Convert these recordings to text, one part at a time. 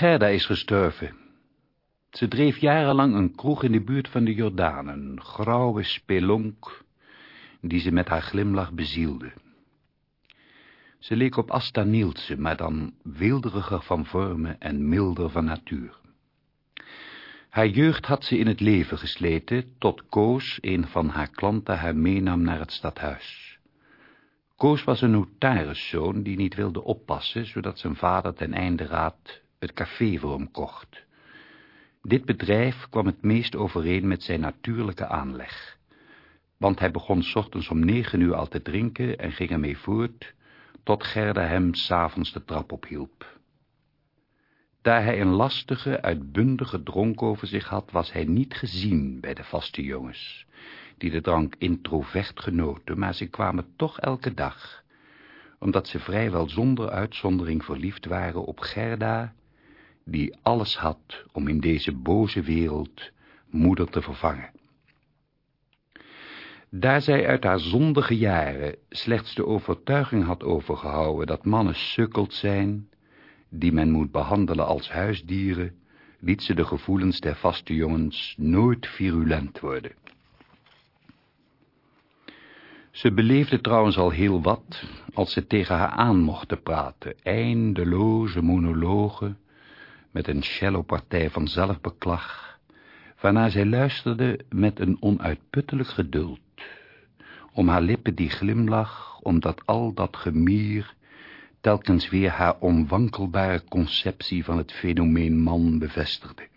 Gerda is gestorven. Ze dreef jarenlang een kroeg in de buurt van de Jordaan, een grauwe spelonk, die ze met haar glimlach bezielde. Ze leek op Asta Nielsen, maar dan weelderiger van vormen en milder van natuur. Haar jeugd had ze in het leven gesleten, tot Koos, een van haar klanten, haar meenam naar het stadhuis. Koos was een notariszoon die niet wilde oppassen, zodat zijn vader ten einde raad het café voor kocht. Dit bedrijf kwam het meest overeen met zijn natuurlijke aanleg, want hij begon s ochtends om negen uur al te drinken en ging ermee voort, tot Gerda hem s'avonds de trap ophielp. Daar hij een lastige, uitbundige dronk over zich had, was hij niet gezien bij de vaste jongens, die de drank introvert genoten, maar ze kwamen toch elke dag, omdat ze vrijwel zonder uitzondering verliefd waren op Gerda, die alles had om in deze boze wereld moeder te vervangen. Daar zij uit haar zondige jaren slechts de overtuiging had overgehouden dat mannen sukkeld zijn, die men moet behandelen als huisdieren, liet ze de gevoelens der vaste jongens nooit virulent worden. Ze beleefde trouwens al heel wat, als ze tegen haar aan mochten praten, eindeloze monologen, met een cellopartij van zelfbeklag, waarna zij luisterde met een onuitputtelijk geduld, om haar lippen die glimlach, omdat al dat gemier telkens weer haar onwankelbare conceptie van het fenomeen man bevestigde.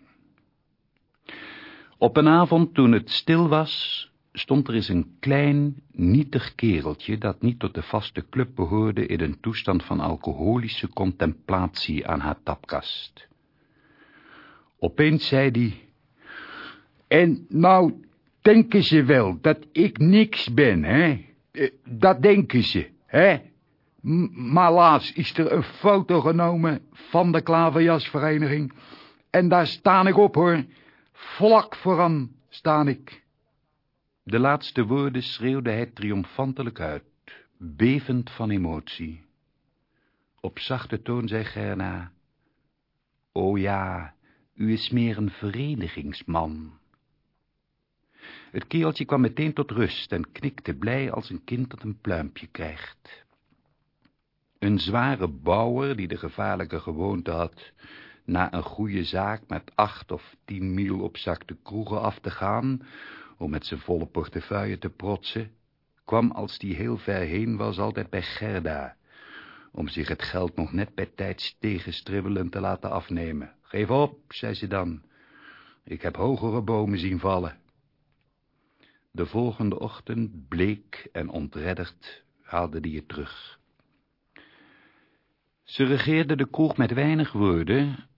Op een avond toen het stil was, stond er eens een klein, nietig kereltje, dat niet tot de vaste club behoorde, in een toestand van alcoholische contemplatie aan haar tapkast. Opeens zei hij, en nou denken ze wel dat ik niks ben, hè? Eh, dat denken ze, hè? Maar laatst is er een foto genomen van de klaverjasvereniging. En daar sta ik op, hoor. Vlak vooraan sta ik. De laatste woorden schreeuwde hij triomfantelijk uit, bevend van emotie. Op zachte toon zei Gerna, O ja, u is meer een verenigingsman. Het keeltje kwam meteen tot rust en knikte blij als een kind dat een pluimpje krijgt. Een zware bouwer die de gevaarlijke gewoonte had na een goede zaak met acht of tien mil op zak de kroegen af te gaan, om met zijn volle portefeuille te protsen, kwam als die heel ver heen was altijd bij Gerda, om zich het geld nog net bij tijds tegenstribbelen te laten afnemen. Geef op, zei ze dan, ik heb hogere bomen zien vallen. De volgende ochtend, bleek en ontredderd, haalde die het terug. Ze regeerde de kroeg met weinig woorden,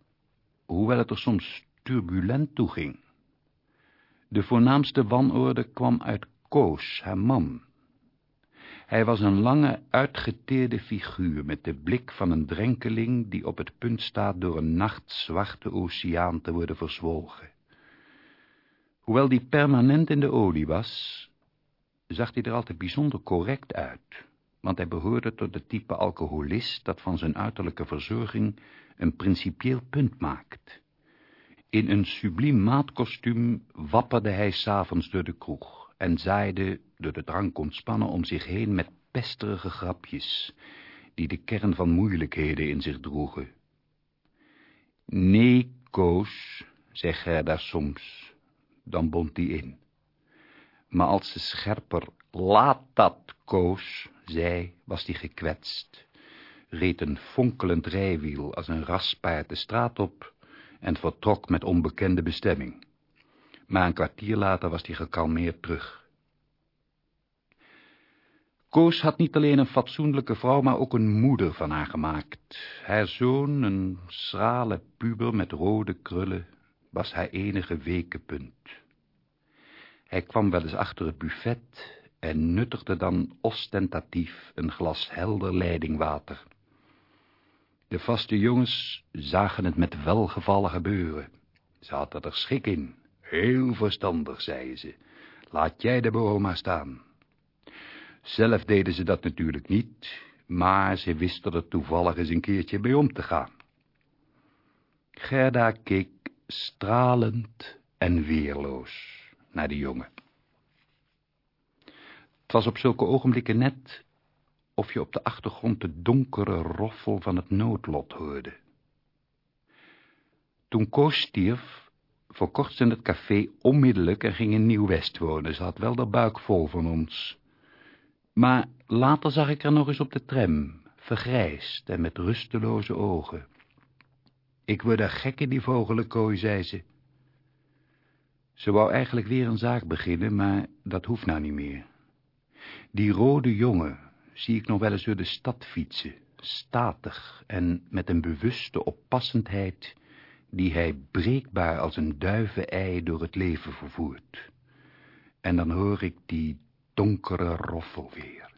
hoewel het er soms turbulent toeging. De voornaamste wanorde kwam uit Koos, haar man. Hij was een lange, uitgeteerde figuur met de blik van een drenkeling die op het punt staat door een nachtzwarte oceaan te worden verzwolgen. Hoewel die permanent in de olie was, zag hij er altijd bijzonder correct uit want hij behoorde tot het type alcoholist dat van zijn uiterlijke verzorging een principieel punt maakt. In een subliem maatkostuum wapperde hij s'avonds door de kroeg en zaaide, door de drank ontspannen, om zich heen met pesterige grapjes, die de kern van moeilijkheden in zich droegen. Nee, Koos, zei Gerda soms, dan bond die in. Maar als ze scherper, laat dat, Koos, zij was die gekwetst, reed een fonkelend rijwiel als een raspaard de straat op en vertrok met onbekende bestemming. Maar een kwartier later was hij gekalmeerd terug. Koos had niet alleen een fatsoenlijke vrouw, maar ook een moeder van haar gemaakt. Haar zoon, een schrale puber met rode krullen, was haar enige wekenpunt. Hij kwam wel eens achter het buffet en nuttigde dan ostentatief een glas helder leidingwater. De vaste jongens zagen het met welgevallen gebeuren. Ze hadden er schik in. Heel verstandig, zeiden ze. Laat jij de maar staan. Zelf deden ze dat natuurlijk niet, maar ze wisten er toevallig eens een keertje bij om te gaan. Gerda keek stralend en weerloos naar de jongen. Het was op zulke ogenblikken net of je op de achtergrond de donkere roffel van het noodlot hoorde. Toen Koos stierf, verkocht ze het café onmiddellijk en ging in Nieuw-West wonen. Ze had wel de buik vol van ons. Maar later zag ik haar nog eens op de tram, vergrijsd en met rusteloze ogen. Ik word er gek in die vogelenkooi, zei ze. Ze wou eigenlijk weer een zaak beginnen, maar dat hoeft nou niet meer. Die rode jongen zie ik nog wel eens door de stad fietsen, statig en met een bewuste oppassendheid die hij breekbaar als een duivenei door het leven vervoert. En dan hoor ik die donkere roffel weer.